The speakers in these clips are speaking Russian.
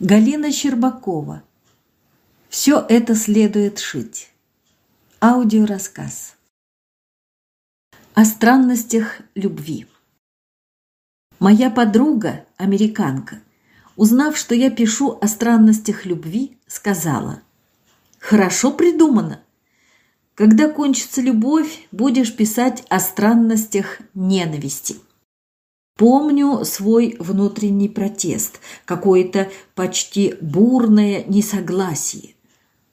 Галина Щербакова. Все это следует шить. Аудиорассказ. О странностях любви. Моя подруга, американка, узнав, что я пишу о странностях любви, сказала, «Хорошо придумано. Когда кончится любовь, будешь писать о странностях ненависти». Помню свой внутренний протест, какое-то почти бурное несогласие.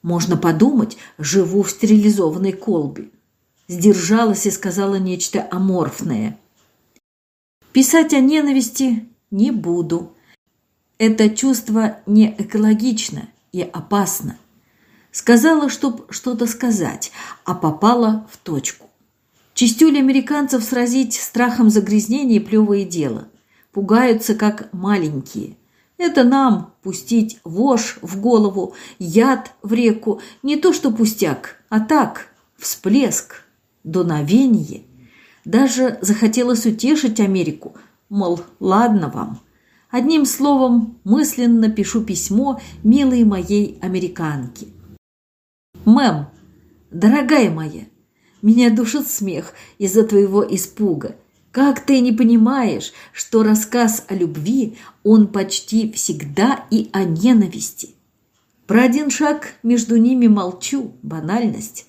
Можно подумать, живу в стерилизованной колбе. Сдержалась и сказала нечто аморфное. Писать о ненависти не буду. Это чувство не экологично и опасно. Сказала, чтоб что-то сказать, а попала в точку. Чистюли американцев сразить страхом загрязнения – плевое дело. Пугаются, как маленькие. Это нам пустить вошь в голову, яд в реку. Не то что пустяк, а так, всплеск, дуновение. Даже захотелось утешить Америку, мол, ладно вам. Одним словом, мысленно пишу письмо милой моей американке. «Мэм, дорогая моя, меня душит смех из-за твоего испуга. Как ты не понимаешь, что рассказ о любви, он почти всегда и о ненависти? Про один шаг между ними молчу, банальность.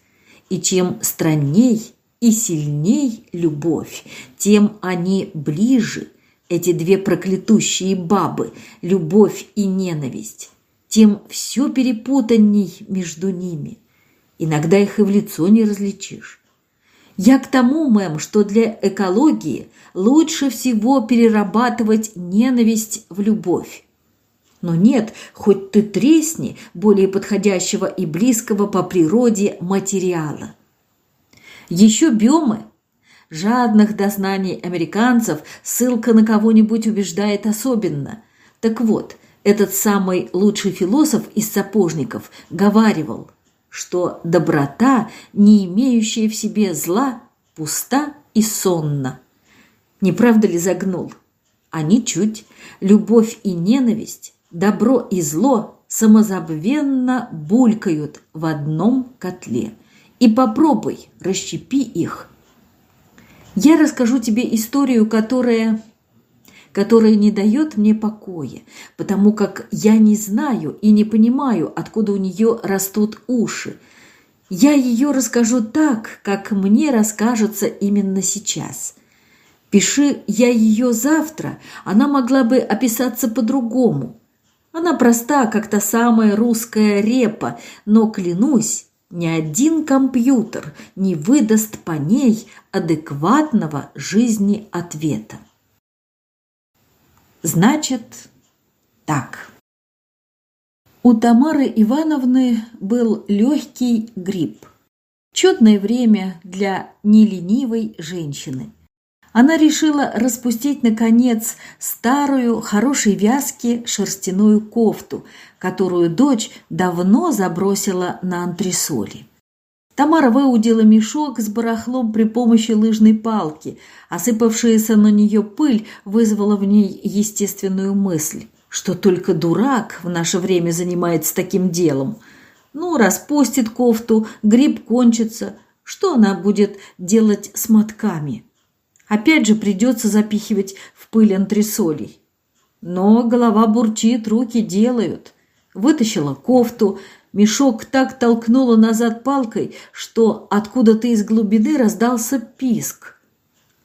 И чем странней и сильней любовь, тем они ближе, эти две проклятущие бабы, любовь и ненависть, тем все перепутанней между ними. Иногда их и в лицо не различишь. Я к тому, мэм, что для экологии лучше всего перерабатывать ненависть в любовь. Но нет, хоть ты тресни более подходящего и близкого по природе материала. Еще биомы. Жадных до знаний американцев ссылка на кого-нибудь убеждает особенно. Так вот, этот самый лучший философ из сапожников говаривал – что доброта, не имеющая в себе зла, пуста и сонна. Не правда ли загнул? А ничуть. Любовь и ненависть, добро и зло самозабвенно булькают в одном котле. И попробуй, расщепи их. Я расскажу тебе историю, которая которая не дает мне покоя, потому как я не знаю и не понимаю, откуда у нее растут уши. Я ее расскажу так, как мне расскажется именно сейчас. Пиши я ее завтра, она могла бы описаться по-другому. Она проста, как та самая русская репа, но, клянусь, ни один компьютер не выдаст по ней адекватного жизни ответа. Значит, так. У Тамары Ивановны был легкий грипп. Четное время для неленивой женщины. Она решила распустить, наконец, старую, хорошей вязки шерстяную кофту, которую дочь давно забросила на антресоли. Тамара выудила мешок с барахлом при помощи лыжной палки. Осыпавшаяся на нее пыль вызвала в ней естественную мысль, что только дурак в наше время занимается таким делом. Ну, распустит кофту, гриб кончится. Что она будет делать с мотками? Опять же придется запихивать в пыль антресолей. Но голова бурчит, руки делают. Вытащила кофту, Мешок так толкнуло назад палкой, что откуда-то из глубины раздался писк.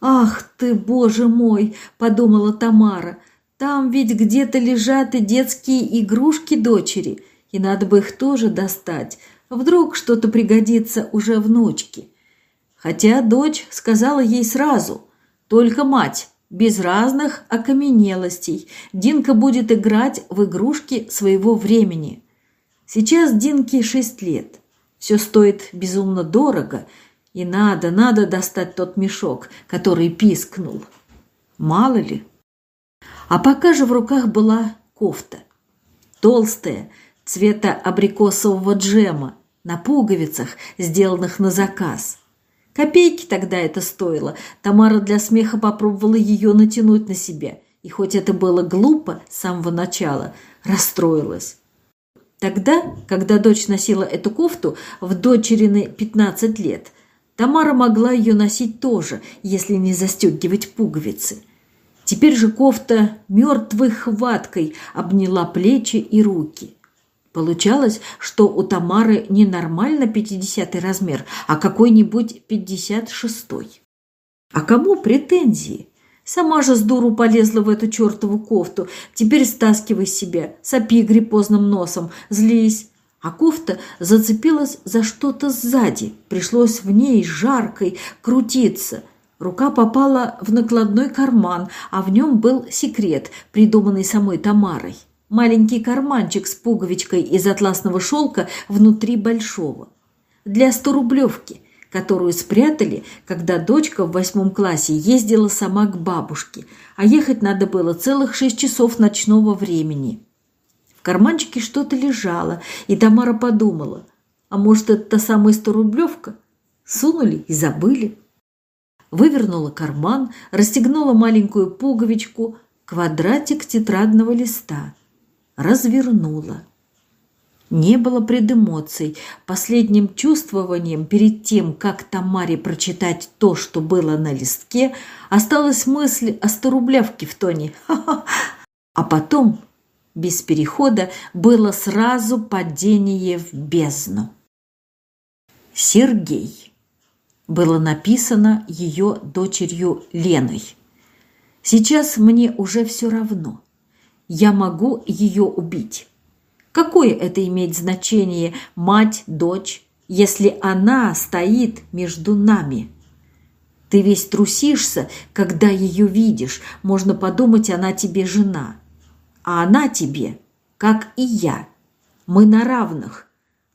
«Ах ты, боже мой!» – подумала Тамара. «Там ведь где-то лежат и детские игрушки дочери, и надо бы их тоже достать. Вдруг что-то пригодится уже внучке». Хотя дочь сказала ей сразу, только мать, без разных окаменелостей. Динка будет играть в игрушки своего времени. Сейчас Динке шесть лет. Все стоит безумно дорого, и надо, надо достать тот мешок, который пискнул. Мало ли. А пока же в руках была кофта. Толстая, цвета абрикосового джема, на пуговицах, сделанных на заказ. Копейки тогда это стоило. Тамара для смеха попробовала ее натянуть на себя. и хоть это было глупо с самого начала, расстроилась. Тогда, когда дочь носила эту кофту в дочерины 15 лет, Тамара могла ее носить тоже, если не застегивать пуговицы. Теперь же кофта мертвой хваткой обняла плечи и руки. Получалось, что у Тамары не нормально 50 размер, а какой-нибудь 56-й. А кому претензии? Сама же с дуру полезла в эту чертову кофту. Теперь стаскивай себя, сопи гриппозным носом, злись. А кофта зацепилась за что-то сзади. Пришлось в ней жаркой крутиться. Рука попала в накладной карман, а в нем был секрет, придуманный самой Тамарой. Маленький карманчик с пуговичкой из атласного шелка внутри большого. Для сторублевки, которую спрятали, когда дочка в восьмом классе ездила сама к бабушке, а ехать надо было целых шесть часов ночного времени. В карманчике что-то лежало, и Тамара подумала, а может, это та самая сторублевка? Сунули и забыли. Вывернула карман, расстегнула маленькую пуговичку, квадратик тетрадного листа – развернула. Не было предэмоций. Последним чувствованием перед тем, как Тамаре прочитать то, что было на листке, осталась мысль о сторублявке в тоне. А потом, без перехода, было сразу падение в бездну. Сергей. Было написано ее дочерью Леной. Сейчас мне уже все равно – я могу ее убить. Какое это имеет значение, мать, дочь, если она стоит между нами? Ты весь трусишься, когда ее видишь. Можно подумать, она тебе жена. А она тебе, как и я. Мы на равных.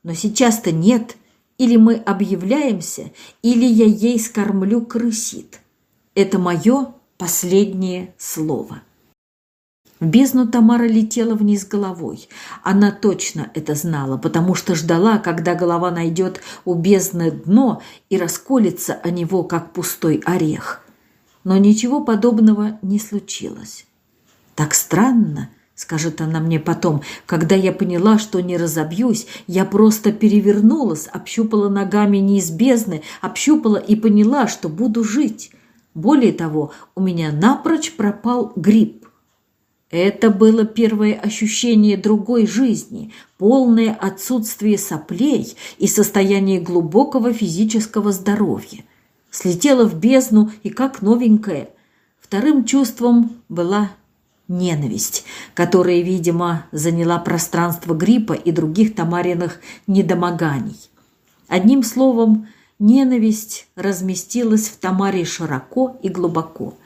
Но сейчас-то нет. Или мы объявляемся, или я ей скормлю крысит. Это мое последнее слово. В бездну Тамара летела вниз головой. Она точно это знала, потому что ждала, когда голова найдет у бездны дно и расколется о него, как пустой орех. Но ничего подобного не случилось. «Так странно», — скажет она мне потом, «когда я поняла, что не разобьюсь, я просто перевернулась, общупала ногами не из бездны, общупала и поняла, что буду жить. Более того, у меня напрочь пропал грипп. Это было первое ощущение другой жизни, полное отсутствие соплей и состояние глубокого физического здоровья. Слетела в бездну и как новенькая. Вторым чувством была ненависть, которая, видимо, заняла пространство гриппа и других Тамариных недомоганий. Одним словом, ненависть разместилась в Тамаре широко и глубоко –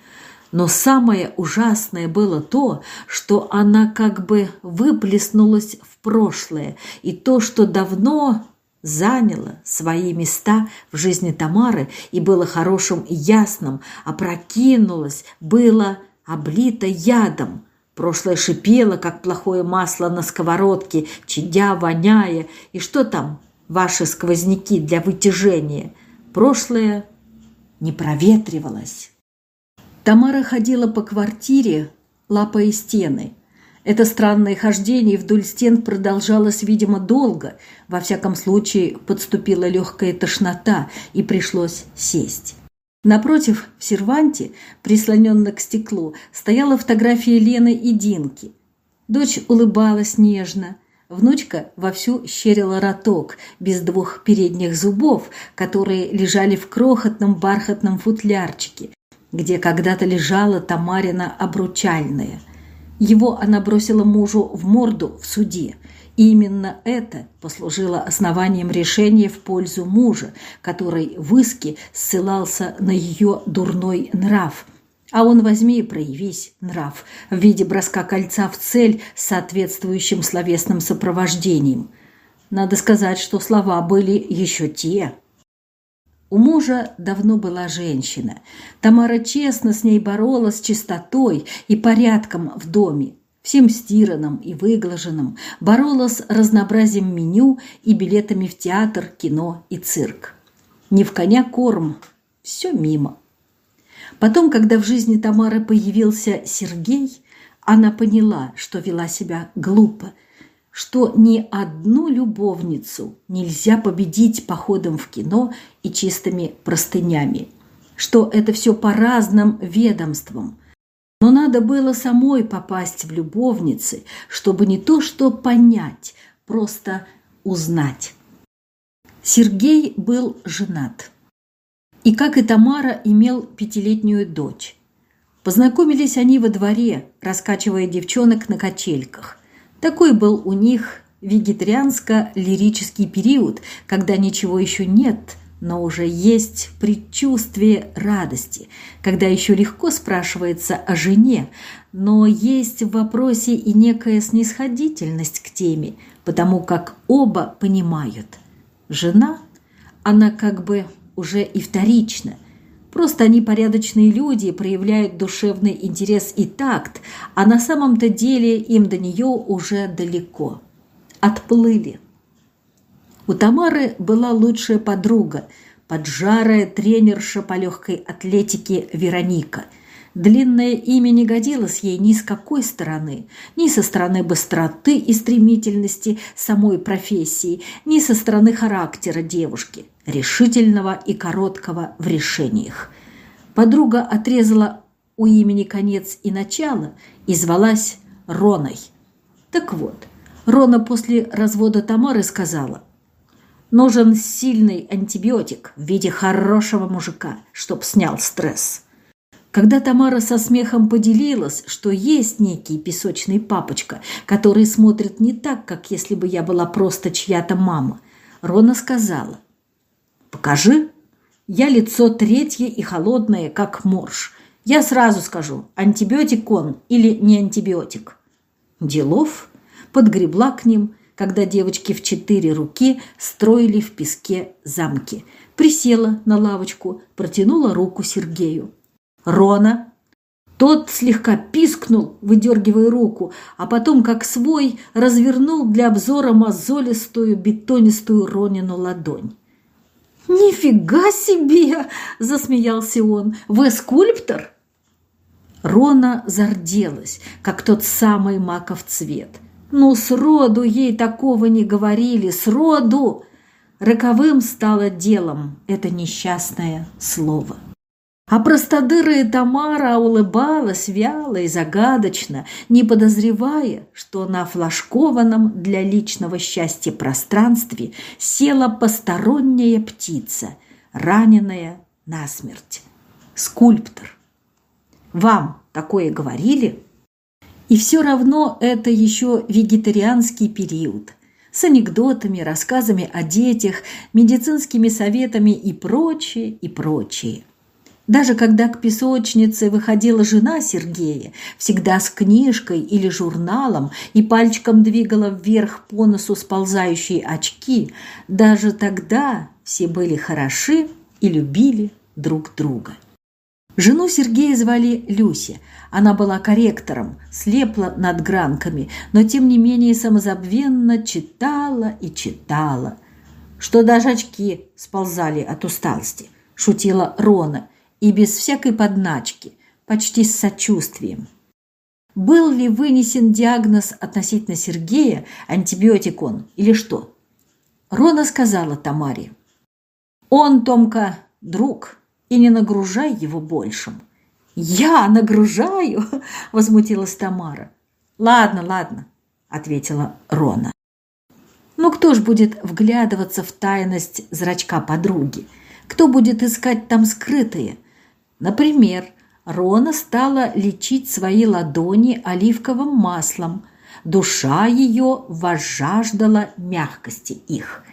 но самое ужасное было то, что она как бы выплеснулась в прошлое, и то, что давно заняло свои места в жизни Тамары и было хорошим и ясным, опрокинулось, было облито ядом. Прошлое шипело, как плохое масло на сковородке, чадя, воняя. И что там, ваши сквозняки для вытяжения? Прошлое не проветривалось. Тамара ходила по квартире, лапая стены. Это странное хождение вдоль стен продолжалось, видимо, долго. Во всяком случае, подступила легкая тошнота, и пришлось сесть. Напротив, в серванте, прислоненно к стеклу, стояла фотография Лены и Динки. Дочь улыбалась нежно. Внучка вовсю щерила роток без двух передних зубов, которые лежали в крохотном бархатном футлярчике, где когда-то лежала Тамарина обручальная. Его она бросила мужу в морду в суде. И именно это послужило основанием решения в пользу мужа, который в иске ссылался на ее дурной нрав. А он возьми и проявись нрав в виде броска кольца в цель с соответствующим словесным сопровождением. Надо сказать, что слова были еще те – у мужа давно была женщина. Тамара честно с ней боролась чистотой и порядком в доме, всем стиранным и выглаженным, боролась разнообразием меню и билетами в театр, кино и цирк. Не в коня корм, все мимо. Потом, когда в жизни Тамары появился Сергей, она поняла, что вела себя глупо, что ни одну любовницу нельзя победить походом в кино и чистыми простынями, что это все по разным ведомствам. Но надо было самой попасть в любовницы, чтобы не то что понять, просто узнать. Сергей был женат. И, как и Тамара, имел пятилетнюю дочь. Познакомились они во дворе, раскачивая девчонок на качельках. Такой был у них вегетарианско-лирический период, когда ничего еще нет, но уже есть предчувствие радости, когда еще легко спрашивается о жене, но есть в вопросе и некая снисходительность к теме, потому как оба понимают. Жена, она как бы уже и вторична – Просто они порядочные люди, проявляют душевный интерес и такт, а на самом-то деле им до нее уже далеко. Отплыли. У Тамары была лучшая подруга, поджарая тренерша по легкой атлетике Вероника – Длинное имя не годилось ей ни с какой стороны, ни со стороны быстроты и стремительности самой профессии, ни со стороны характера девушки, решительного и короткого в решениях. Подруга отрезала у имени конец и начало и звалась Роной. Так вот, Рона после развода Тамары сказала, «Нужен сильный антибиотик в виде хорошего мужика, чтоб снял стресс». Когда Тамара со смехом поделилась, что есть некий песочный папочка, который смотрит не так, как если бы я была просто чья-то мама, Рона сказала, «Покажи». Я лицо третье и холодное, как морж. Я сразу скажу, антибиотик он или не антибиотик. Делов подгребла к ним, когда девочки в четыре руки строили в песке замки. Присела на лавочку, протянула руку Сергею. Рона. Тот слегка пискнул, выдергивая руку, а потом, как свой, развернул для обзора мозолистую бетонистую Ронину ладонь. «Нифига себе!» – засмеялся он. «Вы скульптор?» Рона зарделась, как тот самый маков цвет. «Ну, сроду ей такого не говорили, сроду!» Роковым стало делом это несчастное слово. А простодырая Тамара улыбалась вяло и загадочно, не подозревая, что на флажкованном для личного счастья пространстве села посторонняя птица, раненая насмерть. Скульптор. Вам такое говорили? И все равно это еще вегетарианский период – с анекдотами, рассказами о детях, медицинскими советами и прочее, и прочее. Даже когда к песочнице выходила жена Сергея, всегда с книжкой или журналом и пальчиком двигала вверх по носу сползающие очки, даже тогда все были хороши и любили друг друга. Жену Сергея звали Люся. Она была корректором, слепла над гранками, но тем не менее самозабвенно читала и читала, что даже очки сползали от усталости, шутила Рона – и без всякой подначки, почти с сочувствием. Был ли вынесен диагноз относительно Сергея, антибиотик он или что? Рона сказала Тамаре. «Он, Томка, друг, и не нагружай его большим». «Я нагружаю?» – возмутилась Тамара. «Ладно, ладно», – ответила Рона. «Ну кто ж будет вглядываться в тайность зрачка подруги? Кто будет искать там скрытые? Например, Рона стала лечить свои ладони оливковым маслом. Душа ее возжаждала мягкости их.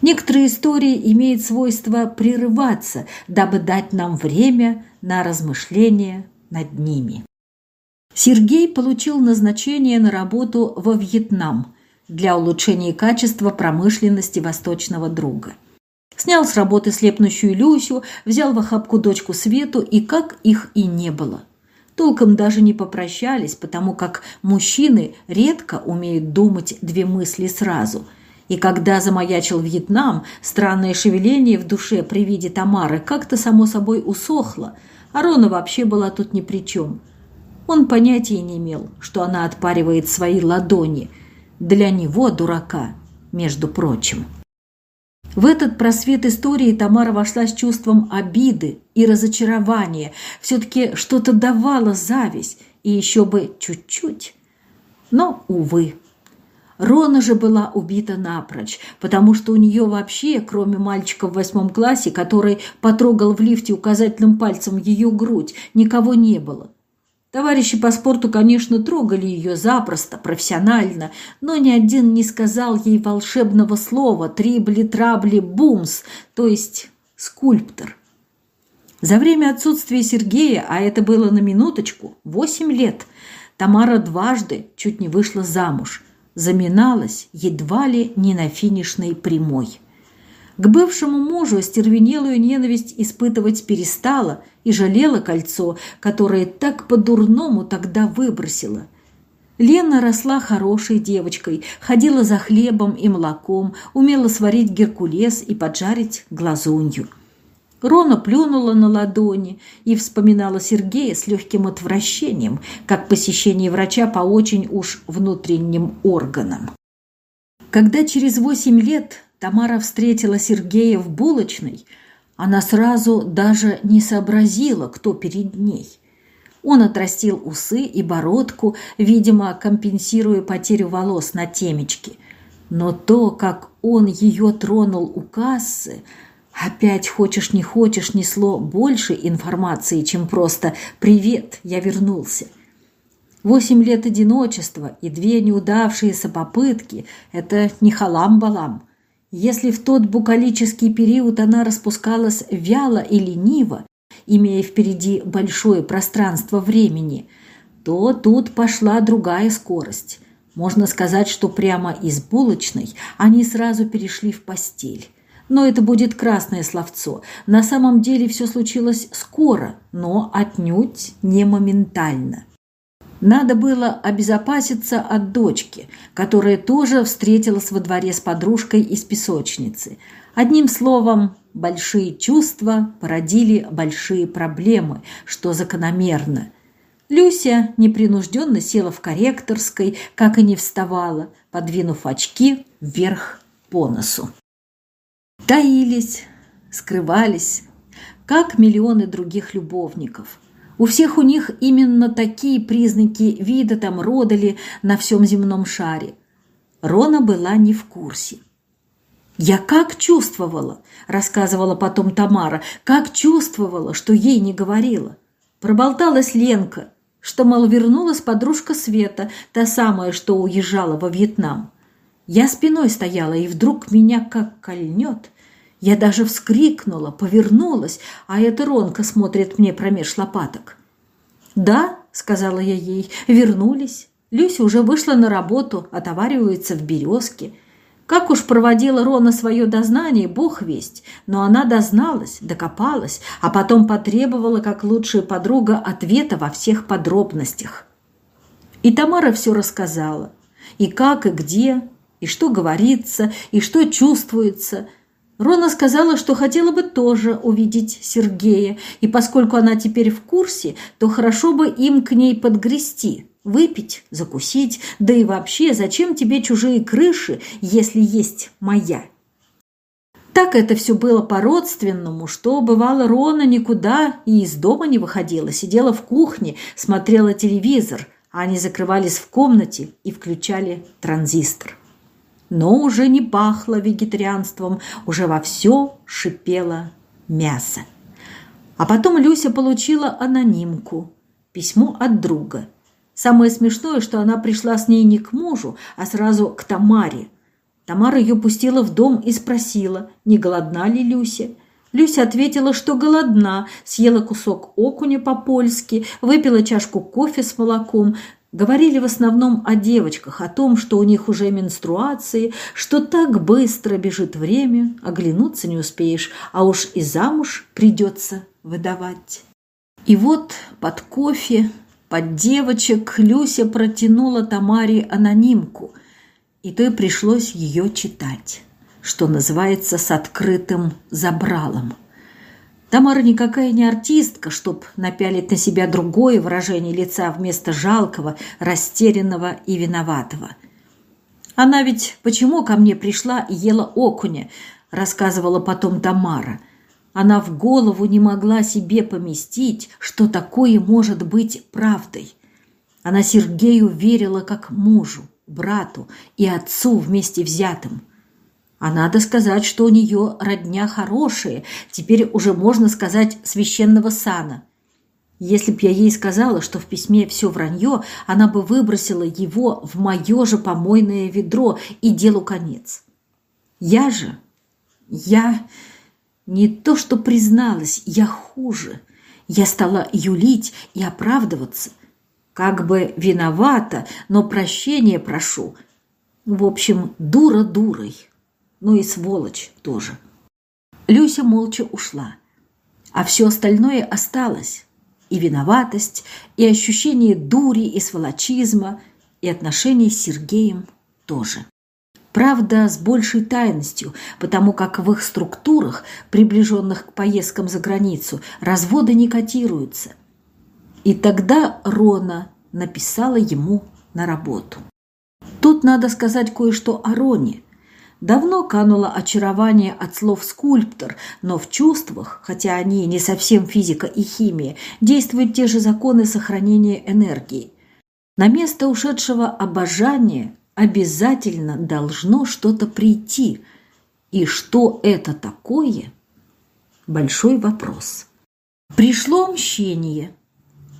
Некоторые истории имеют свойство прерываться, дабы дать нам время на размышления над ними. Сергей получил назначение на работу во Вьетнам для улучшения качества промышленности восточного друга – Снял с работы слепнущую Люсю, взял в охапку дочку Свету, и как их и не было. Толком даже не попрощались, потому как мужчины редко умеют думать две мысли сразу. И когда замаячил Вьетнам, странное шевеление в душе при виде Тамары как-то само собой усохло, а Рона вообще была тут ни при чем. Он понятия не имел, что она отпаривает свои ладони. Для него, дурака, между прочим. В этот просвет истории Тамара вошла с чувством обиды и разочарования. Все-таки что-то давала зависть, и еще бы чуть-чуть. Но, увы. Рона же была убита напрочь, потому что у нее вообще, кроме мальчика в восьмом классе, который потрогал в лифте указательным пальцем ее грудь, никого не было. Товарищи по спорту, конечно, трогали ее запросто, профессионально, но ни один не сказал ей волшебного слова «трибли-трабли-бумс», то есть «скульптор». За время отсутствия Сергея, а это было на минуточку, восемь лет, Тамара дважды чуть не вышла замуж, заминалась едва ли не на финишной прямой. К бывшему мужу остервенелую ненависть испытывать перестала и жалела кольцо, которое так по-дурному тогда выбросила. Лена росла хорошей девочкой, ходила за хлебом и молоком, умела сварить геркулес и поджарить глазунью. Рона плюнула на ладони и вспоминала Сергея с легким отвращением, как посещение врача по очень уж внутренним органам. Когда через восемь лет Тамара встретила Сергея в булочной, она сразу даже не сообразила, кто перед ней. Он отрастил усы и бородку, видимо, компенсируя потерю волос на темечке. Но то, как он ее тронул у кассы, опять хочешь не хочешь несло больше информации, чем просто «Привет, я вернулся». Восемь лет одиночества и две неудавшиеся попытки – это не халам-балам. Если в тот букалический период она распускалась вяло и лениво, имея впереди большое пространство времени, то тут пошла другая скорость. Можно сказать, что прямо из булочной они сразу перешли в постель. Но это будет красное словцо. На самом деле все случилось скоро, но отнюдь не моментально. Надо было обезопаситься от дочки, которая тоже встретилась во дворе с подружкой из песочницы. Одним словом, большие чувства породили большие проблемы, что закономерно. Люся непринужденно села в корректорской, как и не вставала, подвинув очки вверх по носу. Таились, скрывались, как миллионы других любовников – у всех у них именно такие признаки вида там родали на всем земном шаре. Рона была не в курсе. «Я как чувствовала», – рассказывала потом Тамара, – «как чувствовала, что ей не говорила». Проболталась Ленка, что, мол, вернулась подружка Света, та самая, что уезжала во Вьетнам. Я спиной стояла, и вдруг меня как кольнет – я даже вскрикнула, повернулась, а эта Ронка смотрит мне промеж лопаток. «Да», — сказала я ей, — «вернулись. Люся уже вышла на работу, отоваривается в «Березке». Как уж проводила Рона свое дознание, бог весть, но она дозналась, докопалась, а потом потребовала, как лучшая подруга, ответа во всех подробностях. И Тамара все рассказала. И как, и где, и что говорится, и что чувствуется – Рона сказала, что хотела бы тоже увидеть Сергея, и поскольку она теперь в курсе, то хорошо бы им к ней подгрести, выпить, закусить, да и вообще, зачем тебе чужие крыши, если есть моя? Так это все было по-родственному, что, бывало, Рона никуда и из дома не выходила, сидела в кухне, смотрела телевизор, а они закрывались в комнате и включали транзистор но уже не пахло вегетарианством, уже во все шипело мясо. А потом Люся получила анонимку, письмо от друга. Самое смешное, что она пришла с ней не к мужу, а сразу к Тамаре. Тамара ее пустила в дом и спросила, не голодна ли Люся. Люся ответила, что голодна, съела кусок окуня по-польски, выпила чашку кофе с молоком, Говорили в основном о девочках, о том, что у них уже менструации, что так быстро бежит время, оглянуться не успеешь, а уж и замуж придется выдавать. И вот под кофе, под девочек Люся протянула Тамаре анонимку. и то и пришлось ее читать, что называется с открытым забралом. Тамара никакая не артистка, чтоб напялить на себя другое выражение лица вместо жалкого, растерянного и виноватого. Она ведь почему ко мне пришла и ела окуня, рассказывала потом Тамара. Она в голову не могла себе поместить, что такое может быть правдой. Она Сергею верила как мужу, брату и отцу вместе взятым. А надо сказать, что у нее родня хорошие, теперь уже можно сказать священного сана. Если б я ей сказала, что в письме все вранье, она бы выбросила его в мое же помойное ведро и делу конец. Я же, я не то что призналась, я хуже. Я стала юлить и оправдываться. Как бы виновата, но прощения прошу. В общем, дура дурой. Ну и сволочь тоже. Люся молча ушла. А все остальное осталось. И виноватость, и ощущение дури и сволочизма, и отношения с Сергеем тоже. Правда, с большей тайностью, потому как в их структурах, приближенных к поездкам за границу, разводы не котируются. И тогда Рона написала ему на работу. Тут надо сказать кое-что о Роне. Давно кануло очарование от слов «скульптор», но в чувствах, хотя они не совсем физика и химия, действуют те же законы сохранения энергии. На место ушедшего обожания обязательно должно что-то прийти. И что это такое? Большой вопрос. Пришло мщение.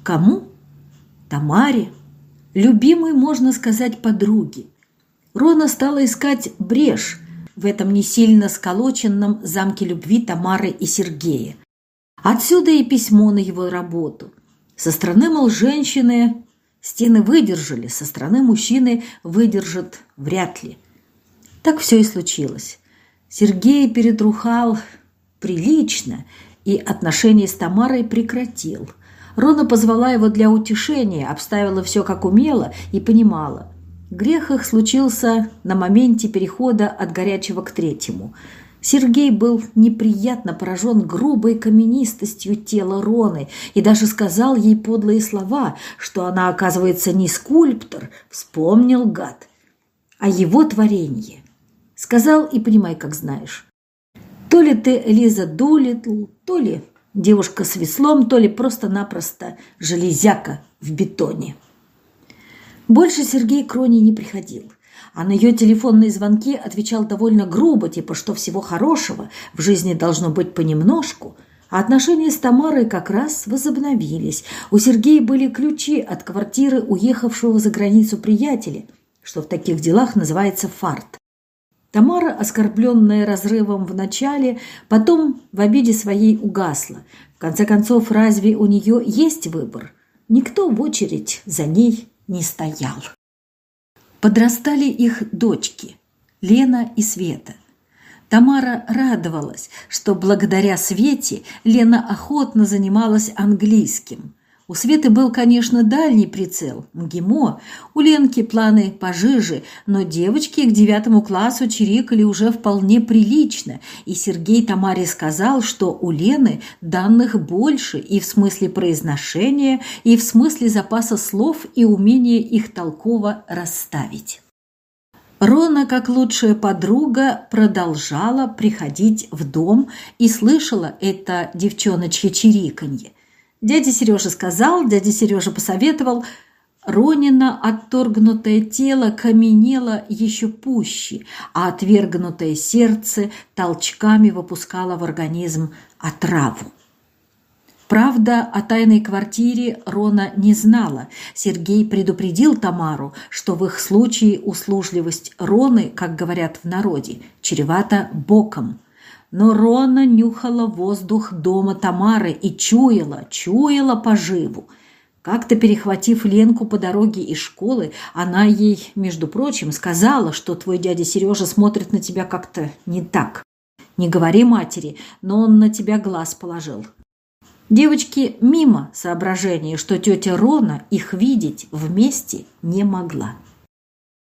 Кому? Тамаре. Любимой, можно сказать, подруге. Рона стала искать брешь в этом не сильно сколоченном замке любви Тамары и Сергея. Отсюда и письмо на его работу. Со стороны, мол, женщины Стены выдержали, со стороны мужчины выдержат вряд ли. Так все и случилось. Сергей перетрухал прилично и отношения с Тамарой прекратил. Рона позвала его для утешения, обставила все как умела и понимала. Грех их случился на моменте перехода от горячего к третьему – Сергей был неприятно поражен грубой каменистостью тела Роны и даже сказал ей подлые слова, что она, оказывается, не скульптор, вспомнил гад, а его творение. Сказал и понимай, как знаешь. То ли ты Лиза Дулитл, то ли девушка с веслом, то ли просто-напросто железяка в бетоне. Больше Сергей к Роне не приходил а на ее телефонные звонки отвечал довольно грубо, типа что всего хорошего в жизни должно быть понемножку, а отношения с Тамарой как раз возобновились. У Сергея были ключи от квартиры уехавшего за границу приятеля, что в таких делах называется фарт. Тамара, оскорбленная разрывом в начале, потом в обиде своей угасла. В конце концов, разве у нее есть выбор? Никто в очередь за ней не стоял. Подрастали их дочки Лена и Света. Тамара радовалась, что благодаря Свете Лена охотно занималась английским. У Светы был, конечно, дальний прицел – МГИМО. У Ленки планы пожиже, но девочки к девятому классу чирикали уже вполне прилично, и Сергей Тамаре сказал, что у Лены данных больше и в смысле произношения, и в смысле запаса слов и умения их толково расставить. Рона, как лучшая подруга, продолжала приходить в дом и слышала это девчоночье чириканье. Дядя Сережа сказал, дядя Сережа посоветовал. Ронина отторгнутое тело каменело еще пуще, а отвергнутое сердце толчками выпускало в организм отраву. Правда, о тайной квартире Рона не знала. Сергей предупредил Тамару, что в их случае услужливость Роны, как говорят в народе, чревата боком – но Рона нюхала воздух дома Тамары и чуяла, чуяла поживу. Как-то перехватив Ленку по дороге из школы, она ей, между прочим, сказала, что твой дядя Сережа смотрит на тебя как-то не так. Не говори матери, но он на тебя глаз положил. Девочки мимо соображения, что тетя Рона их видеть вместе не могла.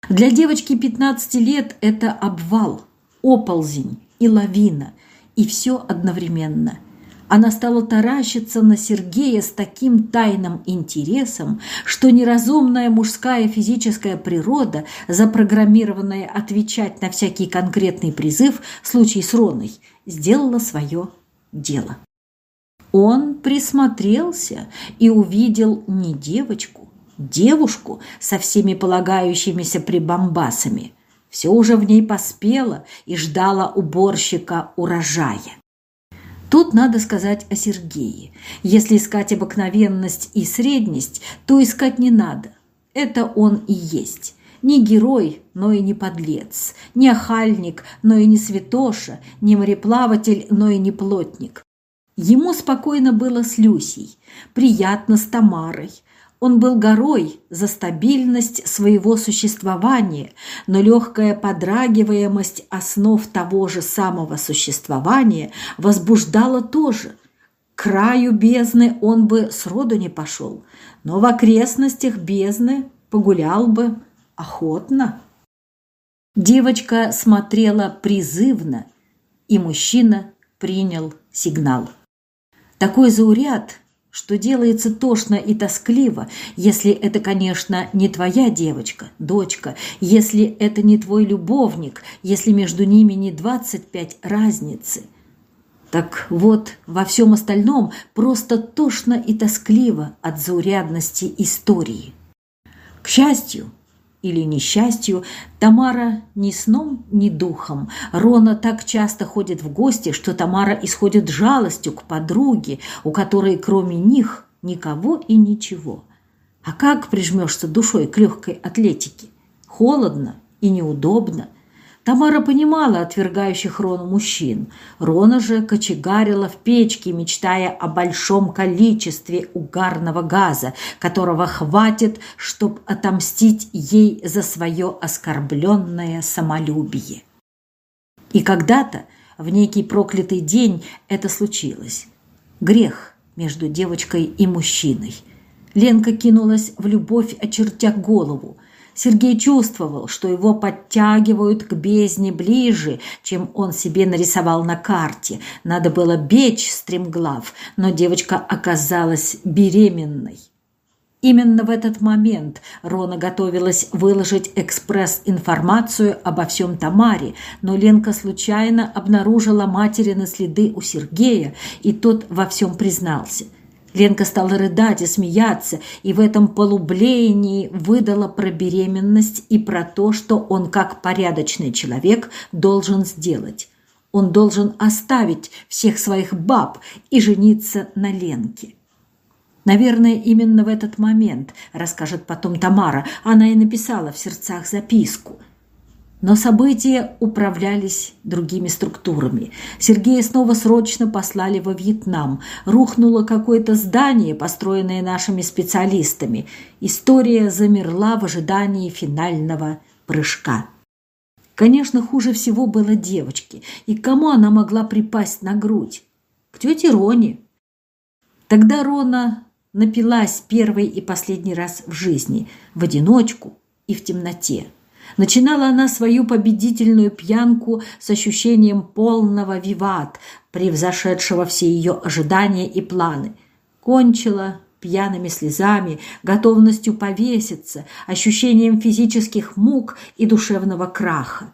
Для девочки 15 лет это обвал, оползень и лавина, и все одновременно. Она стала таращиться на Сергея с таким тайным интересом, что неразумная мужская физическая природа, запрограммированная отвечать на всякий конкретный призыв в случае с Роной, сделала свое дело. Он присмотрелся и увидел не девочку, девушку со всеми полагающимися прибамбасами. Все уже в ней поспело и ждало уборщика урожая. Тут надо сказать о Сергее. Если искать обыкновенность и средность, то искать не надо. Это он и есть. Не герой, но и не подлец, не охальник, но и не святоша, не мореплаватель, но и не плотник. Ему спокойно было с Люсей, приятно с Тамарой, он был горой за стабильность своего существования, но легкая подрагиваемость основ того же самого существования возбуждала тоже. К краю бездны он бы сроду не пошел, но в окрестностях бездны погулял бы охотно. Девочка смотрела призывно, и мужчина принял сигнал. Такой зауряд что делается тошно и тоскливо, если это, конечно, не твоя девочка, дочка, если это не твой любовник, если между ними не 25 разницы. Так вот, во всем остальном просто тошно и тоскливо от заурядности истории. К счастью, или несчастью, Тамара ни сном, ни духом. Рона так часто ходит в гости, что Тамара исходит жалостью к подруге, у которой кроме них никого и ничего. А как прижмешься душой к легкой атлетике? Холодно и неудобно – Тамара понимала отвергающих Рону мужчин. Рона же кочегарила в печке, мечтая о большом количестве угарного газа, которого хватит, чтобы отомстить ей за свое оскорбленное самолюбие. И когда-то, в некий проклятый день, это случилось. Грех между девочкой и мужчиной. Ленка кинулась в любовь, очертя голову – Сергей чувствовал, что его подтягивают к бездне ближе, чем он себе нарисовал на карте. Надо было бечь стремглав, но девочка оказалась беременной. Именно в этот момент Рона готовилась выложить экспресс-информацию обо всем Тамаре, но Ленка случайно обнаружила материны следы у Сергея, и тот во всем признался – Ленка стала рыдать и смеяться, и в этом полублеянии выдала про беременность и про то, что он, как порядочный человек, должен сделать. Он должен оставить всех своих баб и жениться на Ленке. Наверное, именно в этот момент, расскажет потом Тамара, она и написала в сердцах записку – но события управлялись другими структурами. Сергея снова срочно послали во Вьетнам. Рухнуло какое-то здание, построенное нашими специалистами. История замерла в ожидании финального прыжка. Конечно, хуже всего было девочке. И кому она могла припасть на грудь? К тете Роне. Тогда Рона напилась первый и последний раз в жизни, в одиночку и в темноте. Начинала она свою победительную пьянку с ощущением полного виват, превзошедшего все ее ожидания и планы. Кончила пьяными слезами, готовностью повеситься, ощущением физических мук и душевного краха.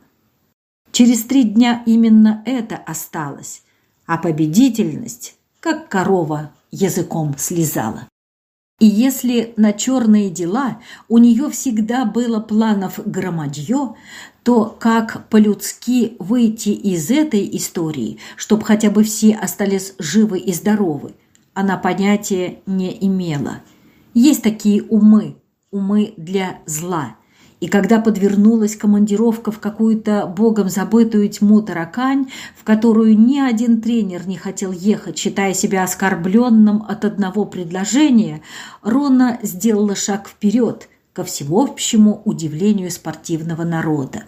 Через три дня именно это осталось, а победительность, как корова, языком слезала. И если на черные дела у нее всегда было планов громадье, то как по-людски выйти из этой истории, чтобы хотя бы все остались живы и здоровы, она понятия не имела. Есть такие умы, умы для зла – и когда подвернулась командировка в какую-то богом забытую тьму таракань, в которую ни один тренер не хотел ехать, считая себя оскорбленным от одного предложения, Рона сделала шаг вперед ко всеобщему удивлению спортивного народа.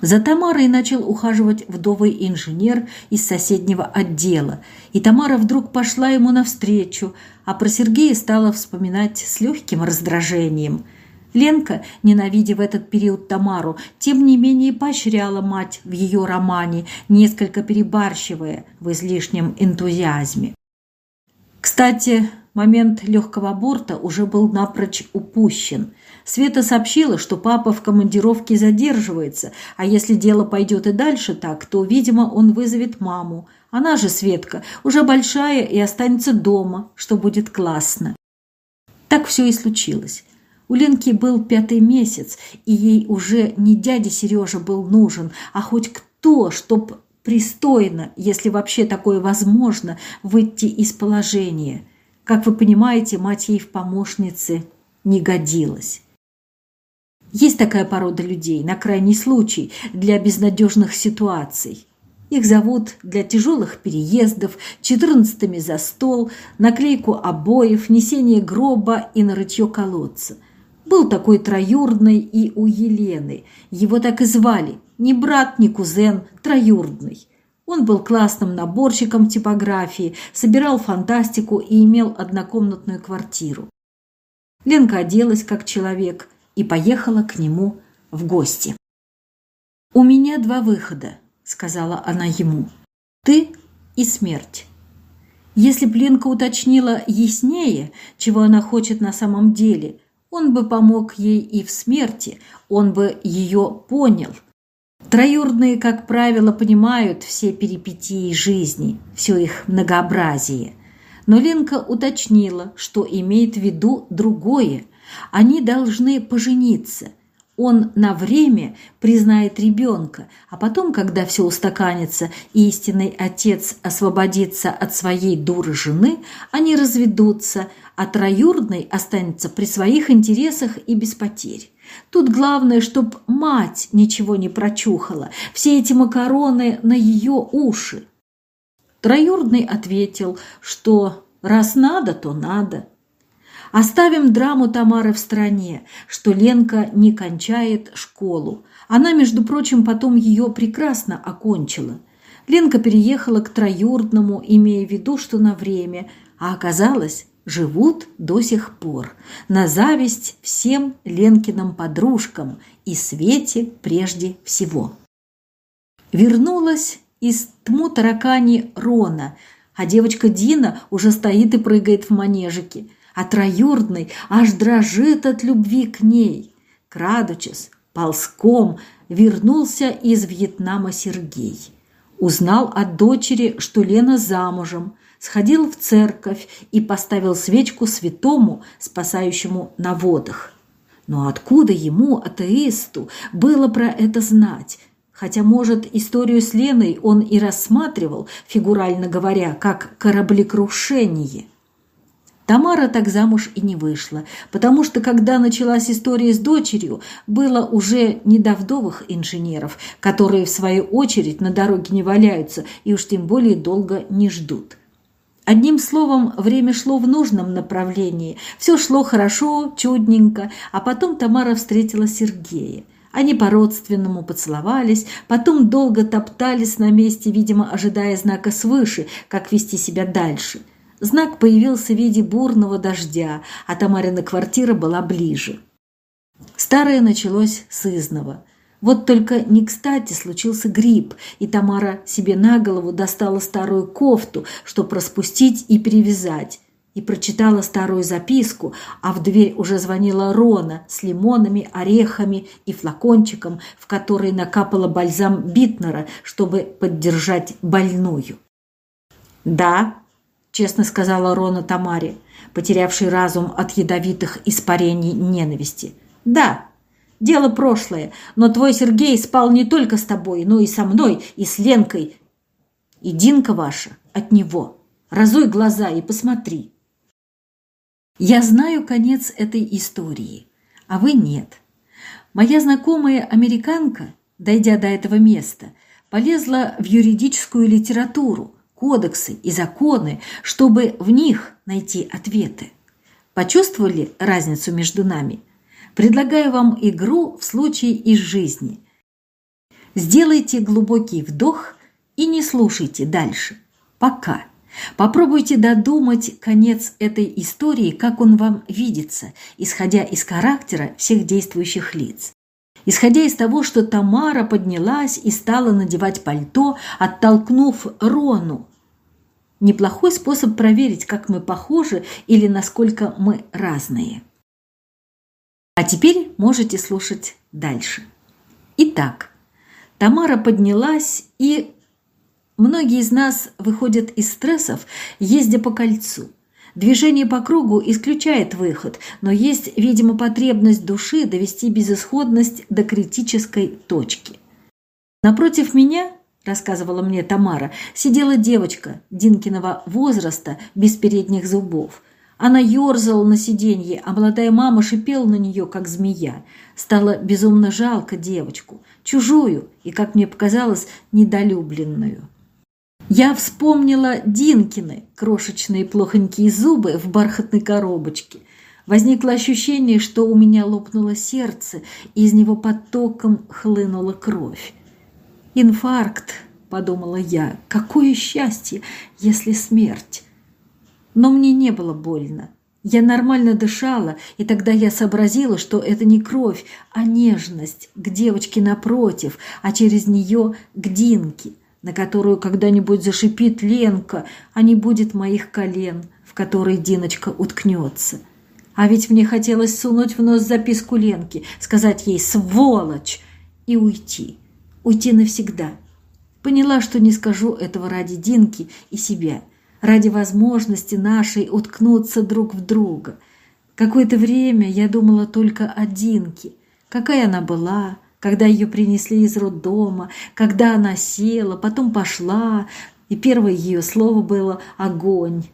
За Тамарой начал ухаживать вдовый инженер из соседнего отдела, и Тамара вдруг пошла ему навстречу, а про Сергея стала вспоминать с легким раздражением – Ленка, ненавидя в этот период Тамару, тем не менее поощряла мать в ее романе, несколько перебарщивая в излишнем энтузиазме. Кстати, момент легкого аборта уже был напрочь упущен. Света сообщила, что папа в командировке задерживается, а если дело пойдет и дальше так, то, видимо, он вызовет маму. Она же, Светка, уже большая и останется дома, что будет классно. Так все и случилось. У Ленки был пятый месяц, и ей уже не дядя Сережа был нужен, а хоть кто, чтоб пристойно, если вообще такое возможно, выйти из положения. Как вы понимаете, мать ей в помощнице не годилась. Есть такая порода людей на крайний случай для безнадежных ситуаций. Их зовут для тяжелых переездов, четырнадцатыми за стол, наклейку обоев, несение гроба и нарытье колодца. Был такой троюродный и у Елены. Его так и звали. Ни брат, ни кузен, троюродный. Он был классным наборщиком типографии, собирал фантастику и имел однокомнатную квартиру. Ленка оделась как человек и поехала к нему в гости. «У меня два выхода», — сказала она ему. «Ты и смерть». Если б Ленка уточнила яснее, чего она хочет на самом деле, он бы помог ей и в смерти, он бы ее понял. Троюродные, как правило, понимают все перипетии жизни, все их многообразие. Но Ленка уточнила, что имеет в виду другое. Они должны пожениться – он на время признает ребенка, а потом, когда все устаканится и истинный отец освободится от своей дуры жены, они разведутся, а троюродный останется при своих интересах и без потерь. Тут главное, чтоб мать ничего не прочухала, все эти макароны на ее уши. Троюродный ответил, что раз надо, то надо – Оставим драму Тамары в стране, что Ленка не кончает школу. Она, между прочим, потом ее прекрасно окончила. Ленка переехала к троюродному, имея в виду, что на время, а оказалось, живут до сих пор, на зависть всем Ленкиным подружкам и Свете прежде всего. Вернулась из тму таракани Рона, а девочка Дина уже стоит и прыгает в манежике – а троюродный аж дрожит от любви к ней. Крадучись, ползком вернулся из Вьетнама Сергей. Узнал от дочери, что Лена замужем, сходил в церковь и поставил свечку святому, спасающему на водах. Но откуда ему, атеисту, было про это знать? Хотя, может, историю с Леной он и рассматривал, фигурально говоря, как кораблекрушение – Тамара так замуж и не вышла, потому что, когда началась история с дочерью, было уже не до вдовых инженеров, которые, в свою очередь, на дороге не валяются и уж тем более долго не ждут. Одним словом, время шло в нужном направлении. Все шло хорошо, чудненько, а потом Тамара встретила Сергея. Они по-родственному поцеловались, потом долго топтались на месте, видимо, ожидая знака свыше, как вести себя дальше – Знак появился в виде бурного дождя, а Тамарина квартира была ближе. Старое началось с изного. Вот только не кстати случился грипп, и Тамара себе на голову достала старую кофту, чтобы распустить и перевязать. И прочитала старую записку, а в дверь уже звонила Рона с лимонами, орехами и флакончиком, в который накапала бальзам Битнера, чтобы поддержать больную. «Да», честно сказала Рона Тамаре, потерявшей разум от ядовитых испарений ненависти. «Да, дело прошлое, но твой Сергей спал не только с тобой, но и со мной, и с Ленкой. И Динка ваша от него. Разуй глаза и посмотри». Я знаю конец этой истории, а вы нет. Моя знакомая американка, дойдя до этого места, полезла в юридическую литературу, кодексы и законы, чтобы в них найти ответы. Почувствовали разницу между нами? Предлагаю вам игру в случае из жизни. Сделайте глубокий вдох и не слушайте дальше. Пока. Попробуйте додумать конец этой истории, как он вам видится, исходя из характера всех действующих лиц. Исходя из того, что Тамара поднялась и стала надевать пальто, оттолкнув Рону. Неплохой способ проверить, как мы похожи или насколько мы разные. А теперь можете слушать дальше. Итак, Тамара поднялась и Многие из нас выходят из стрессов, ездя по кольцу. Движение по кругу исключает выход, но есть, видимо, потребность души довести безысходность до критической точки. Напротив меня, рассказывала мне Тамара, сидела девочка Динкиного возраста без передних зубов. Она ерзала на сиденье, а молодая мама шипела на нее, как змея. Стало безумно жалко девочку, чужую и, как мне показалось, недолюбленную. Я вспомнила Динкины крошечные плохонькие зубы в бархатной коробочке. Возникло ощущение, что у меня лопнуло сердце, и из него потоком хлынула кровь. «Инфаркт», — подумала я, — «какое счастье, если смерть!» Но мне не было больно. Я нормально дышала, и тогда я сообразила, что это не кровь, а нежность к девочке напротив, а через нее к Динке — на которую когда-нибудь зашипит Ленка, а не будет моих колен, в которые Диночка уткнется. А ведь мне хотелось сунуть в нос записку Ленки, сказать ей «сволочь» и уйти. Уйти навсегда. Поняла, что не скажу этого ради Динки и себя, ради возможности нашей уткнуться друг в друга. Какое-то время я думала только о Динке, какая она была, когда ее принесли из роддома, когда она села, потом пошла, и первое ее слово было «огонь».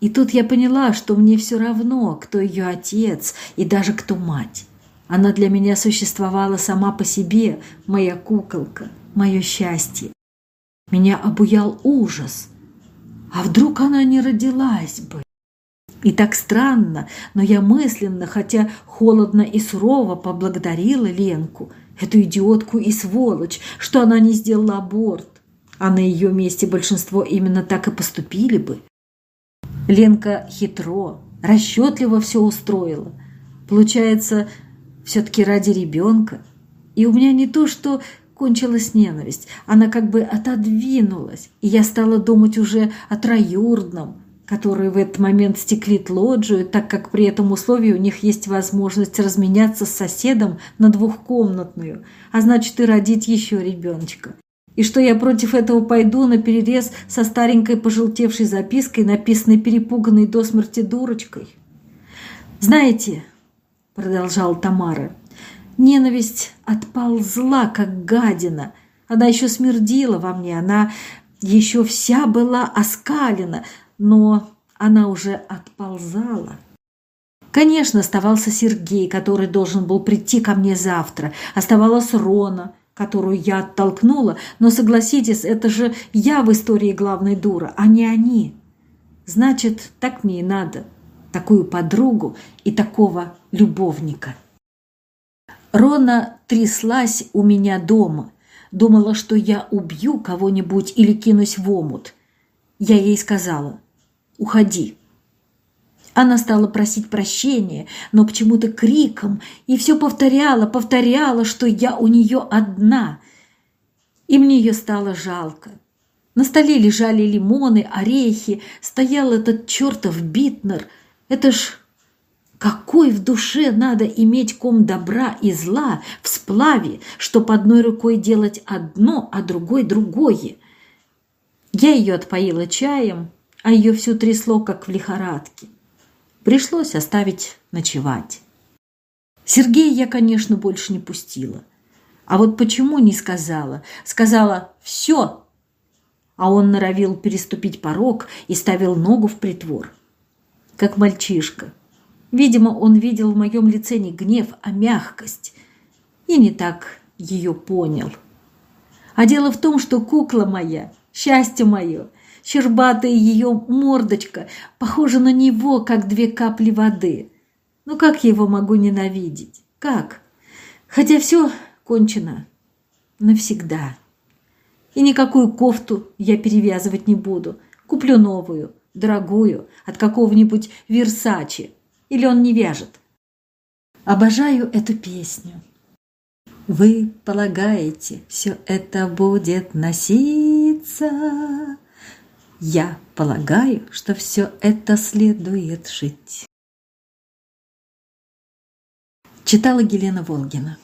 И тут я поняла, что мне все равно, кто ее отец и даже кто мать. Она для меня существовала сама по себе, моя куколка, мое счастье. Меня обуял ужас. А вдруг она не родилась бы? И так странно, но я мысленно, хотя холодно и сурово поблагодарила Ленку, эту идиотку и сволочь, что она не сделала аборт. А на ее месте большинство именно так и поступили бы. Ленка хитро, расчетливо все устроила. Получается, все-таки ради ребенка. И у меня не то, что кончилась ненависть, она как бы отодвинулась, и я стала думать уже о троюродном, которые в этот момент стеклит лоджию, так как при этом условии у них есть возможность разменяться с соседом на двухкомнатную, а значит и родить еще ребеночка. И что я против этого пойду на перерез со старенькой пожелтевшей запиской, написанной перепуганной до смерти дурочкой? «Знаете», — продолжала Тамара, — «ненависть отползла, как гадина. Она еще смердила во мне, она еще вся была оскалена, но она уже отползала. Конечно, оставался Сергей, который должен был прийти ко мне завтра. Оставалась Рона, которую я оттолкнула, но согласитесь, это же я в истории главной дура, а не они. Значит, так мне и надо. Такую подругу и такого любовника. Рона тряслась у меня дома. Думала, что я убью кого-нибудь или кинусь в омут. Я ей сказала – уходи». Она стала просить прощения, но почему-то криком, и все повторяла, повторяла, что я у нее одна. И мне ее стало жалко. На столе лежали лимоны, орехи, стоял этот чертов битнер. Это ж какой в душе надо иметь ком добра и зла в сплаве, чтоб одной рукой делать одно, а другой другое. Я ее отпоила чаем, а ее всю трясло, как в лихорадке. Пришлось оставить ночевать. Сергея я, конечно, больше не пустила. А вот почему не сказала? Сказала «все», а он норовил переступить порог и ставил ногу в притвор. Как мальчишка. Видимо, он видел в моем лице не гнев, а мягкость. И не так ее понял. А дело в том, что кукла моя, счастье мое – Щербатая ее мордочка похожа на него, как две капли воды. Ну как я его могу ненавидеть? Как? Хотя все кончено. Навсегда. И никакую кофту я перевязывать не буду. Куплю новую, дорогую, от какого-нибудь Версачи. Или он не вяжет. Обожаю эту песню. Вы полагаете, все это будет носиться? Я полагаю, что все это следует жить. Читала Елена Волгина.